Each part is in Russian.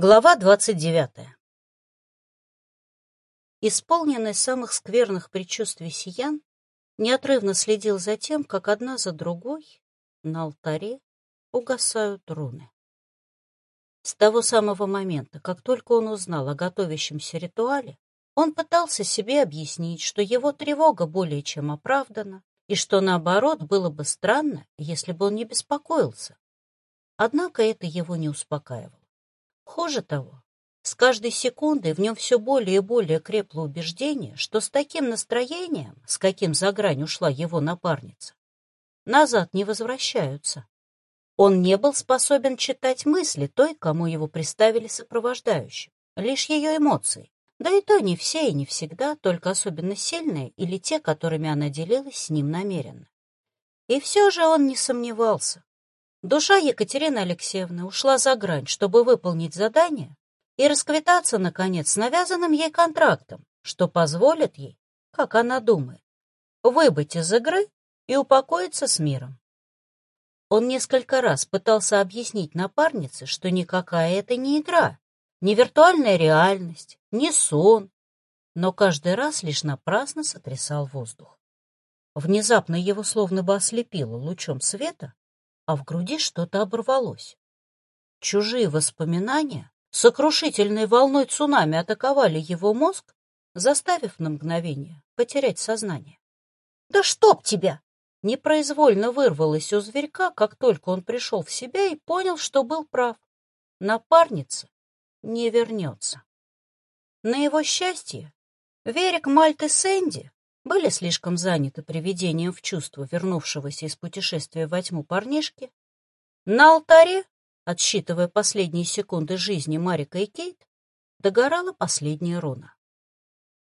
Глава двадцать девятая. Исполненный самых скверных предчувствий сиян неотрывно следил за тем, как одна за другой на алтаре угасают руны. С того самого момента, как только он узнал о готовящемся ритуале, он пытался себе объяснить, что его тревога более чем оправдана, и что, наоборот, было бы странно, если бы он не беспокоился. Однако это его не успокаивало. Хуже того, с каждой секундой в нем все более и более крепло убеждение, что с таким настроением, с каким за грань ушла его напарница, назад не возвращаются. Он не был способен читать мысли той, кому его приставили сопровождающим, лишь ее эмоции, да и то не все и не всегда, только особенно сильные или те, которыми она делилась с ним намеренно. И все же он не сомневался. Душа Екатерины Алексеевны ушла за грань, чтобы выполнить задание и расквитаться, наконец, с навязанным ей контрактом, что позволит ей, как она думает, выбыть из игры и упокоиться с миром. Он несколько раз пытался объяснить напарнице, что никакая это не игра, не виртуальная реальность, не сон, но каждый раз лишь напрасно сотрясал воздух. Внезапно его словно бы ослепило лучом света, а в груди что-то оборвалось. Чужие воспоминания сокрушительной волной цунами атаковали его мозг, заставив на мгновение потерять сознание. «Да чтоб тебя!» Непроизвольно вырвалось у зверька, как только он пришел в себя и понял, что был прав. Напарница не вернется. На его счастье, Верик, Мальт Сэнди были слишком заняты приведением в чувство вернувшегося из путешествия во тьму парнишки, на алтаре, отсчитывая последние секунды жизни Марика и Кейт, догорала последняя руна.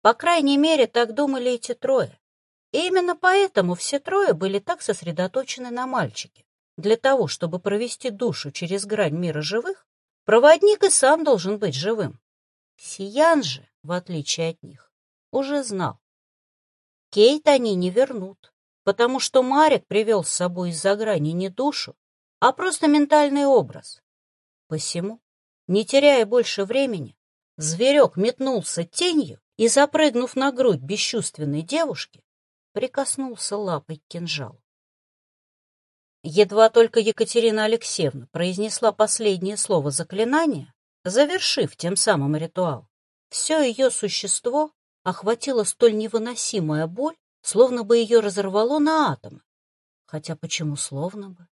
По крайней мере, так думали эти трое. И именно поэтому все трое были так сосредоточены на мальчике. Для того, чтобы провести душу через грань мира живых, проводник и сам должен быть живым. Сиян же, в отличие от них, уже знал, Кейт они не вернут, потому что Марик привел с собой из-за грани не душу, а просто ментальный образ. Посему, не теряя больше времени, зверек метнулся тенью и, запрыгнув на грудь бесчувственной девушки, прикоснулся лапой к кинжалу. Едва только Екатерина Алексеевна произнесла последнее слово заклинания, завершив тем самым ритуал, все ее существо охватила столь невыносимая боль, словно бы ее разорвало на атомы. Хотя почему словно бы?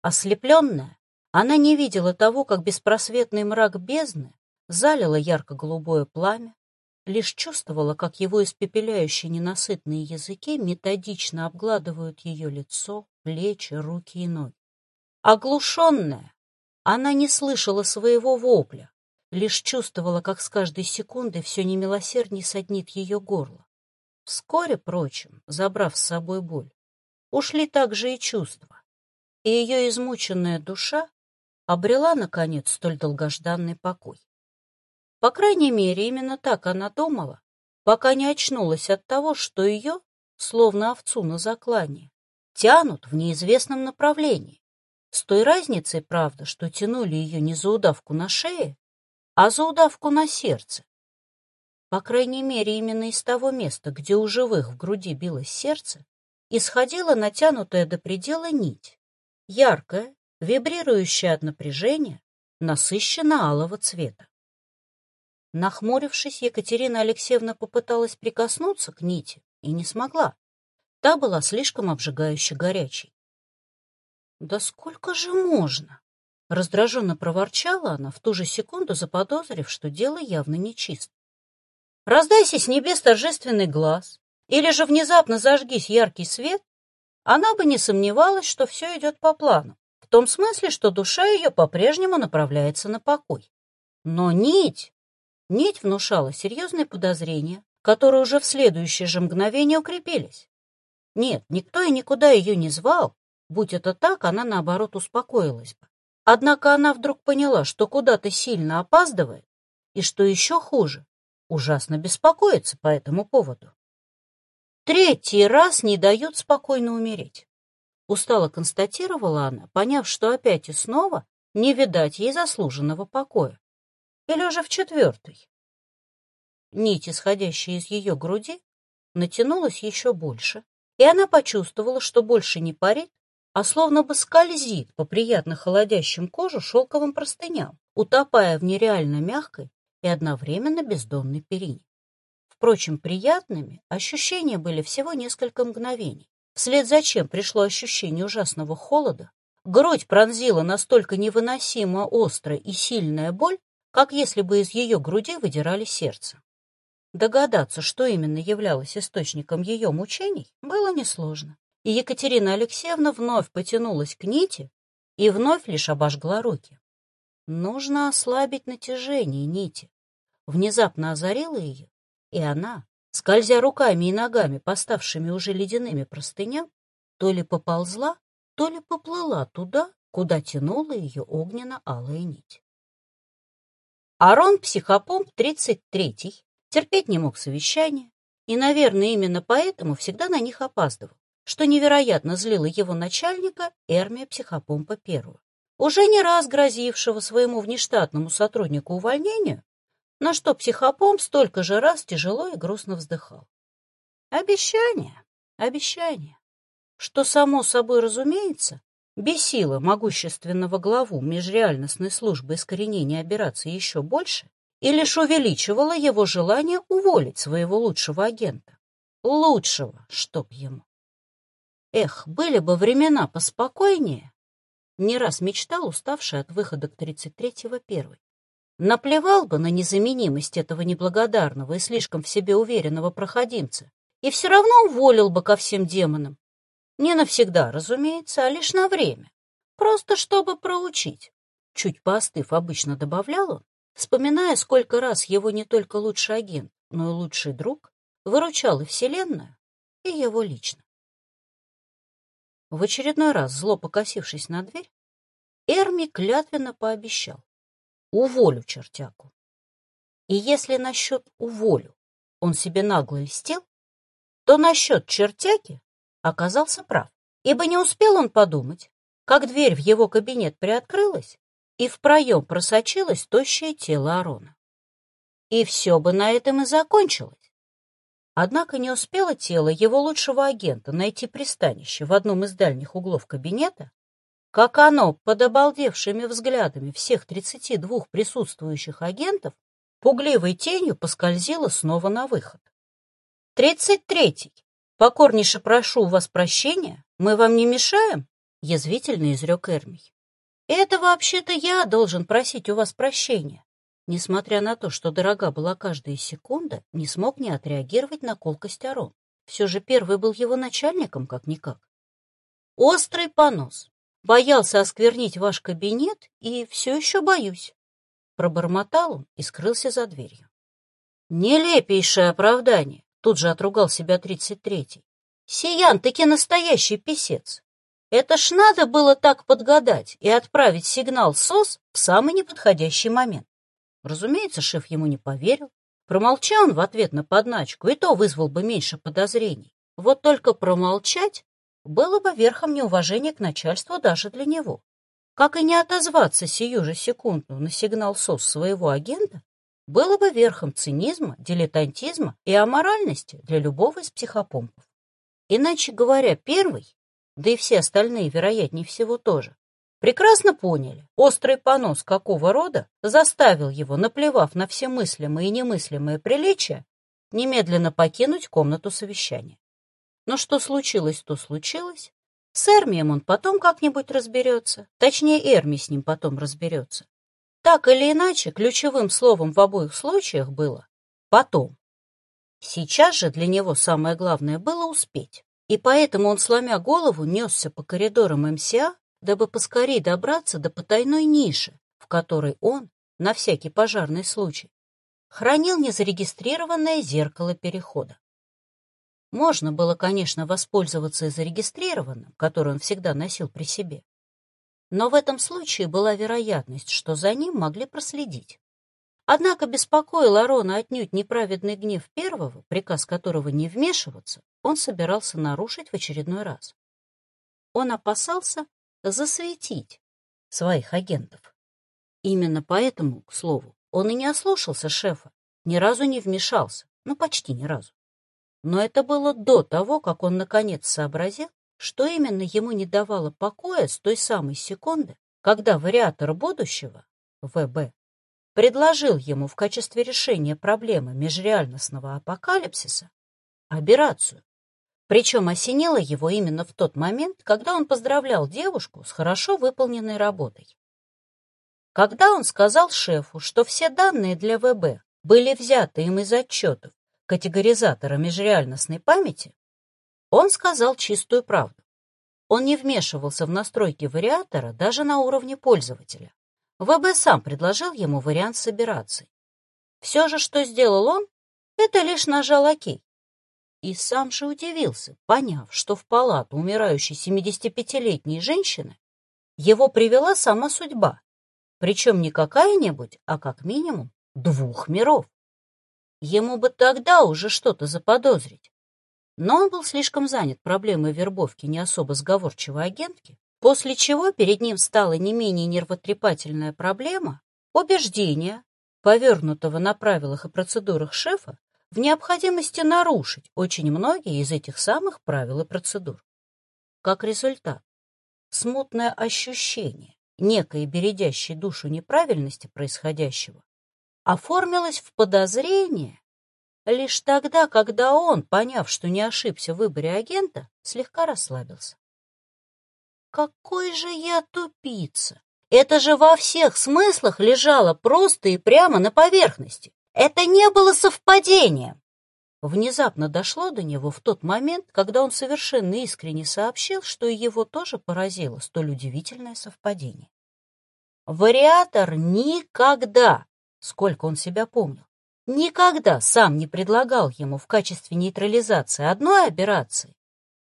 Ослепленная, она не видела того, как беспросветный мрак бездны залило ярко-голубое пламя, лишь чувствовала, как его испепеляющие ненасытные языки методично обгладывают ее лицо, плечи, руки и ноги. Оглушенная, она не слышала своего вопля, лишь чувствовала, как с каждой секундой все немилосердней соднит ее горло. Вскоре, прочим, забрав с собой боль, ушли также и чувства, и ее измученная душа обрела, наконец, столь долгожданный покой. По крайней мере, именно так она думала, пока не очнулась от того, что ее, словно овцу на заклане, тянут в неизвестном направлении. С той разницей, правда, что тянули ее не за удавку на шее, а за удавку на сердце. По крайней мере, именно из того места, где у живых в груди билось сердце, исходила натянутая до предела нить, яркая, вибрирующая от напряжения, насыщенно алого цвета. Нахмурившись, Екатерина Алексеевна попыталась прикоснуться к нити и не смогла. Та была слишком обжигающе горячей. «Да сколько же можно?» Раздраженно проворчала она, в ту же секунду заподозрив, что дело явно нечисто. Раздайся с небес торжественный глаз, или же внезапно зажгись яркий свет, она бы не сомневалась, что все идет по плану, в том смысле, что душа ее по-прежнему направляется на покой. Но нить, нить внушала серьезные подозрения, которые уже в следующее же мгновение укрепились. Нет, никто и никуда ее не звал, будь это так, она, наоборот, успокоилась бы. Однако она вдруг поняла, что куда-то сильно опаздывает, и, что еще хуже, ужасно беспокоится по этому поводу. Третий раз не дают спокойно умереть. Устало констатировала она, поняв, что опять и снова не видать ей заслуженного покоя. Или уже в четвертый? Нить, исходящая из ее груди, натянулась еще больше, и она почувствовала, что больше не парит, а словно бы скользит по приятно холодящим кожу шелковым простыням, утопая в нереально мягкой и одновременно бездонной перине. Впрочем, приятными ощущения были всего несколько мгновений, вслед за чем пришло ощущение ужасного холода, грудь пронзила настолько невыносимо острая и сильная боль, как если бы из ее груди выдирали сердце. Догадаться, что именно являлось источником ее мучений, было несложно, и Екатерина Алексеевна вновь потянулась к нити и вновь лишь обожгла руки. Нужно ослабить натяжение нити. Внезапно озарила ее, и она, скользя руками и ногами, поставшими уже ледяными простыням, то ли поползла, то ли поплыла туда, куда тянула ее огненно-алая нить. Арон Психопомп 33 терпеть не мог совещания, и, наверное, именно поэтому всегда на них опаздывал, что невероятно злило его начальника Эрмия Психопомпа первого, уже не раз грозившего своему внештатному сотруднику увольнению, на что Психопомп столько же раз тяжело и грустно вздыхал. Обещание, обещание, что, само собой разумеется, бесило могущественного главу межреальностной службы искоренения операции еще больше и лишь увеличивало его желание уволить своего лучшего агента. Лучшего, чтоб ему. Эх, были бы времена поспокойнее, не раз мечтал уставший от выхода к 33-го первый. Наплевал бы на незаменимость этого неблагодарного и слишком в себе уверенного проходимца и все равно уволил бы ко всем демонам. Не навсегда, разумеется, а лишь на время. Просто чтобы проучить. Чуть поостыв, обычно добавлял он, вспоминая, сколько раз его не только лучший агент, но и лучший друг выручал и Вселенную, и его лично. В очередной раз, зло покосившись на дверь, Эрми клятвенно пообещал уволю чертяку. И если насчет уволю он себе нагло льстил, то насчет чертяки оказался прав, ибо не успел он подумать, как дверь в его кабинет приоткрылась, и в проем просочилось тощее тело Арона. И все бы на этом и закончилось. Однако не успело тело его лучшего агента найти пристанище в одном из дальних углов кабинета, как оно, под обалдевшими взглядами всех тридцати двух присутствующих агентов, пугливой тенью поскользило снова на выход. «Тридцать третий! Покорнейше прошу у вас прощения, мы вам не мешаем?» — язвительно изрек Эрмий. Это вообще-то я должен просить у вас прощения. Несмотря на то, что дорога была каждая секунда, не смог не отреагировать на колкость Арон. Все же первый был его начальником, как-никак. Острый понос. Боялся осквернить ваш кабинет и все еще боюсь. Пробормотал он и скрылся за дверью. Нелепейшее оправдание. Тут же отругал себя тридцать третий. Сиян таки настоящий писец. Это ж надо было так подгадать и отправить сигнал СОС в самый неподходящий момент. Разумеется, шеф ему не поверил. Промолчал он в ответ на подначку, и то вызвал бы меньше подозрений. Вот только промолчать было бы верхом неуважения к начальству даже для него. Как и не отозваться сию же секунду на сигнал СОС своего агента, было бы верхом цинизма, дилетантизма и аморальности для любого из психопомпов. Иначе говоря, первый да и все остальные, вероятнее всего, тоже, прекрасно поняли, острый понос какого рода заставил его, наплевав на все мыслимые и немыслимые приличия, немедленно покинуть комнату совещания. Но что случилось, то случилось. С Эрмием он потом как-нибудь разберется, точнее, Эрми с ним потом разберется. Так или иначе, ключевым словом в обоих случаях было «потом». Сейчас же для него самое главное было успеть. И поэтому он, сломя голову, несся по коридорам МСА, дабы поскорее добраться до потайной ниши, в которой он, на всякий пожарный случай, хранил незарегистрированное зеркало перехода. Можно было, конечно, воспользоваться и зарегистрированным, которое он всегда носил при себе. Но в этом случае была вероятность, что за ним могли проследить. Однако беспокоил Арона отнюдь неправедный гнев первого, приказ которого не вмешиваться, он собирался нарушить в очередной раз. Он опасался засветить своих агентов. Именно поэтому, к слову, Он и не ослушался шефа, ни разу не вмешался, ну почти ни разу. Но это было до того, как он наконец сообразил, что именно ему не давало покоя с той самой секунды, когда вариатор будущего, ВБ, предложил ему в качестве решения проблемы межреальностного апокалипсиса операцию. Причем осенило его именно в тот момент, когда он поздравлял девушку с хорошо выполненной работой. Когда он сказал шефу, что все данные для ВБ были взяты им из отчетов категоризатора межреальностной памяти, он сказал чистую правду. Он не вмешивался в настройки вариатора даже на уровне пользователя. ВБ сам предложил ему вариант с операцией. Все же, что сделал он, это лишь нажал ОК. И сам же удивился, поняв, что в палату умирающей 75-летней женщины его привела сама судьба, причем не какая-нибудь, а как минимум двух миров. Ему бы тогда уже что-то заподозрить. Но он был слишком занят проблемой вербовки не особо сговорчивой агентки, после чего перед ним стала не менее нервотрепательная проблема убеждения, повернутого на правилах и процедурах шефа, в необходимости нарушить очень многие из этих самых правил и процедур. Как результат, смутное ощущение некой бередящей душу неправильности происходящего оформилось в подозрение лишь тогда, когда он, поняв, что не ошибся в выборе агента, слегка расслабился. «Какой же я тупица! Это же во всех смыслах лежало просто и прямо на поверхности. Это не было совпадением!» Внезапно дошло до него в тот момент, когда он совершенно искренне сообщил, что его тоже поразило столь удивительное совпадение. Вариатор никогда сколько он себя помнил, никогда сам не предлагал ему в качестве нейтрализации одной операции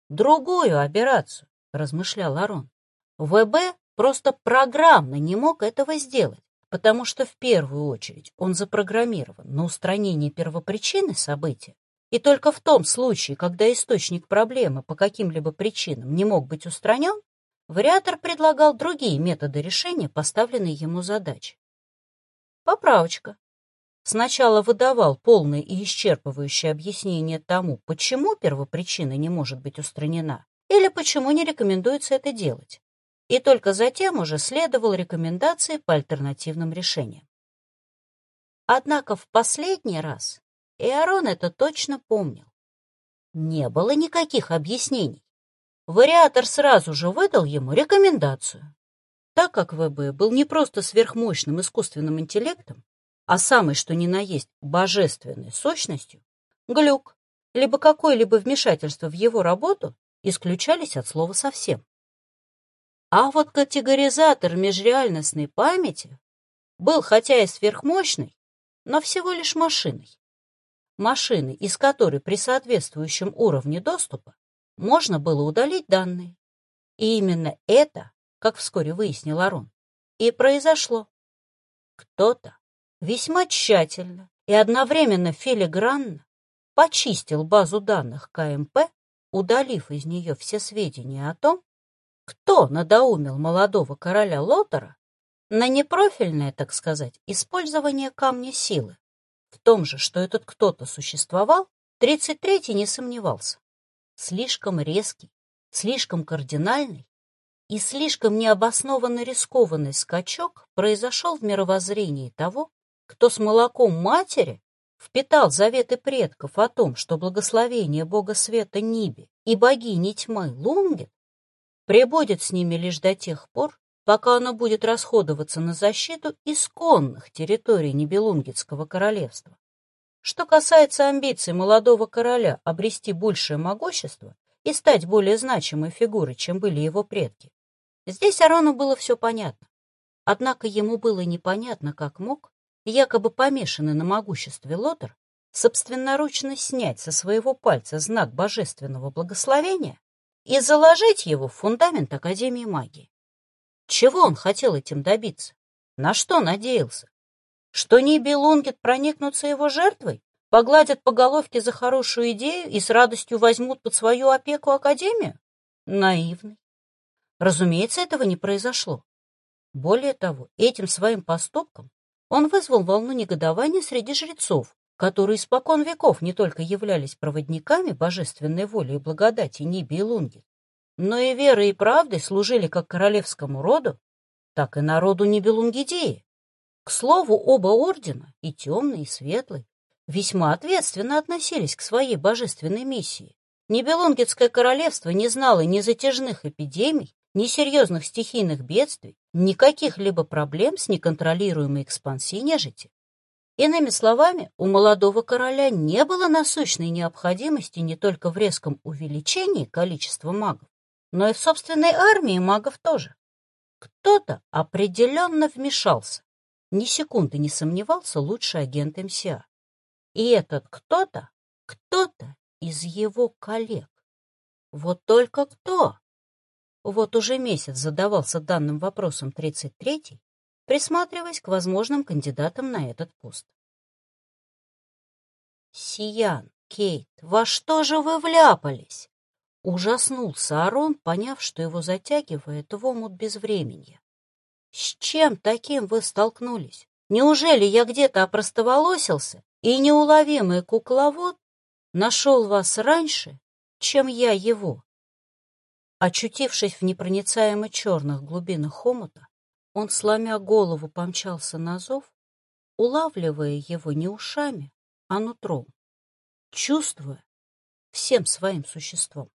другую операцию, размышлял Арон. ВБ просто программно не мог этого сделать, потому что в первую очередь он запрограммирован на устранение первопричины события, и только в том случае, когда источник проблемы по каким-либо причинам не мог быть устранен, вариатор предлагал другие методы решения поставленной ему задачи. Поправочка. Сначала выдавал полное и исчерпывающее объяснение тому, почему первопричина не может быть устранена или почему не рекомендуется это делать. И только затем уже следовал рекомендации по альтернативным решениям. Однако в последний раз Иорон это точно помнил. Не было никаких объяснений. Вариатор сразу же выдал ему рекомендацию. Так как ВБ был не просто сверхмощным искусственным интеллектом, а самый что ни на есть божественной сущностью, глюк, либо какое-либо вмешательство в его работу исключались от слова совсем. А вот категоризатор межреальностной памяти был хотя и сверхмощный, но всего лишь машиной. Машиной, из которой при соответствующем уровне доступа можно было удалить данные. И именно это как вскоре выяснил Арон. И произошло. Кто-то весьма тщательно и одновременно филигранно почистил базу данных КМП, удалив из нее все сведения о том, кто надоумил молодого короля Лотера на непрофильное, так сказать, использование камня силы. В том же, что этот кто-то существовал, 33-й не сомневался. Слишком резкий, слишком кардинальный и слишком необоснованно рискованный скачок произошел в мировоззрении того, кто с молоком матери впитал заветы предков о том, что благословение бога света Ниби и богини тьмы Лунгет пребудет с ними лишь до тех пор, пока оно будет расходоваться на защиту исконных территорий Нибелунгетского королевства. Что касается амбиций молодого короля обрести большее могущество и стать более значимой фигурой, чем были его предки, Здесь Арону было все понятно. Однако ему было непонятно, как мог, якобы помешанный на могуществе Лотер, собственноручно снять со своего пальца знак божественного благословения и заложить его в фундамент Академии магии. Чего он хотел этим добиться? На что надеялся? Что Ниби Лунгет проникнутся его жертвой, погладят по головке за хорошую идею и с радостью возьмут под свою опеку Академию? Наивный. Разумеется, этого не произошло. Более того, этим своим поступком Он вызвал волну негодования среди жрецов, которые испокон веков не только являлись проводниками божественной воли и благодати Ниби и Лунги, но и верой и правдой служили как королевскому роду, так и народу Нибелунгидеи. К слову, оба ордена, и темный, и светлый, весьма ответственно относились к своей божественной миссии. Нибелунгетское королевство не знало ни затяжных эпидемий, ни серьезных стихийных бедствий, ни каких-либо проблем с неконтролируемой экспансией нежити. Иными словами, у молодого короля не было насущной необходимости не только в резком увеличении количества магов, но и в собственной армии магов тоже. Кто-то определенно вмешался, ни секунды не сомневался лучший агент МСА. И этот кто-то, кто-то из его коллег. Вот только кто? Вот уже месяц задавался данным вопросом 33-й, присматриваясь к возможным кандидатам на этот пост. «Сиян, Кейт, во что же вы вляпались?» Ужаснулся Арон, поняв, что его затягивает в омут безвременья. «С чем таким вы столкнулись? Неужели я где-то опростоволосился, и неуловимый кукловод нашел вас раньше, чем я его?» Очутившись в непроницаемо черных глубинах омута, он, сломя голову, помчался на зов, улавливая его не ушами, а нутром, чувствуя всем своим существом.